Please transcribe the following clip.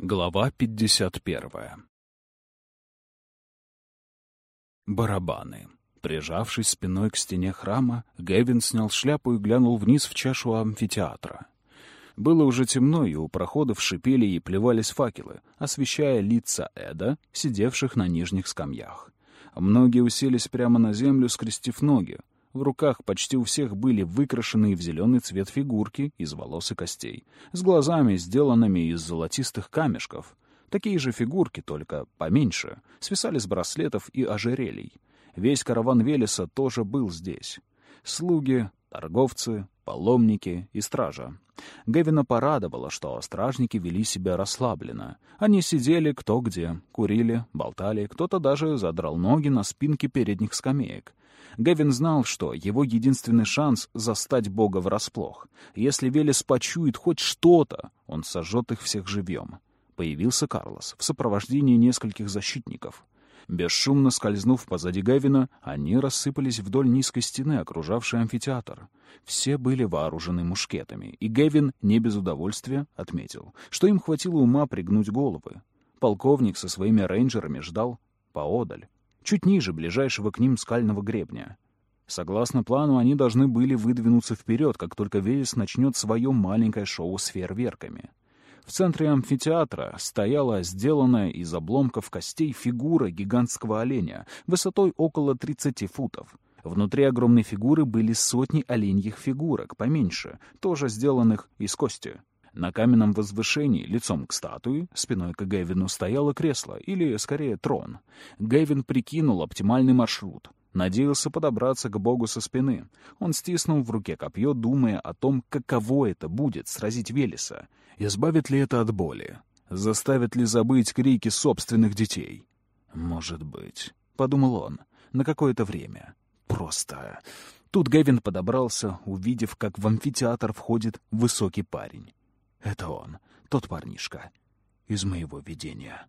Глава 51 Барабаны. Прижавшись спиной к стене храма, Гэвин снял шляпу и глянул вниз в чашу амфитеатра. Было уже темно, и у проходов шипели и плевались факелы, освещая лица Эда, сидевших на нижних скамьях. Многие уселись прямо на землю, скрестив ноги. В руках почти у всех были выкрашенные в зеленый цвет фигурки из волос и костей, с глазами, сделанными из золотистых камешков. Такие же фигурки, только поменьше, свисали с браслетов и ожерелий. Весь караван Велеса тоже был здесь. Слуги, торговцы, паломники и стража. Гевина порадовала, что стражники вели себя расслабленно. Они сидели кто где, курили, болтали, кто-то даже задрал ноги на спинке передних скамеек. Гевин знал, что его единственный шанс — застать Бога врасплох. Если Велес почует хоть что-то, он сожжет их всех живьем. Появился Карлос в сопровождении нескольких защитников. Бесшумно скользнув позади Гевина, они рассыпались вдоль низкой стены, окружавшей амфитеатр. Все были вооружены мушкетами, и Гевин не без удовольствия отметил, что им хватило ума пригнуть головы. Полковник со своими рейнджерами ждал поодаль, чуть ниже ближайшего к ним скального гребня. Согласно плану, они должны были выдвинуться вперед, как только Велес начнет свое маленькое шоу с фейерверками. В центре амфитеатра стояла сделанная из обломков костей фигура гигантского оленя высотой около 30 футов. Внутри огромной фигуры были сотни оленьих фигурок, поменьше, тоже сделанных из кости. На каменном возвышении, лицом к статуе, спиной к Гэвину стояло кресло, или, скорее, трон. Гэвин прикинул оптимальный маршрут. Надеялся подобраться к богу со спины. Он стиснул в руке копье, думая о том, каково это будет сразить Велеса. Избавит ли это от боли? Заставит ли забыть крики собственных детей? «Может быть», — подумал он, — «на какое-то время. Просто...» Тут Гэвин подобрался, увидев, как в амфитеатр входит высокий парень. Это он, тот парнишка из моего видения.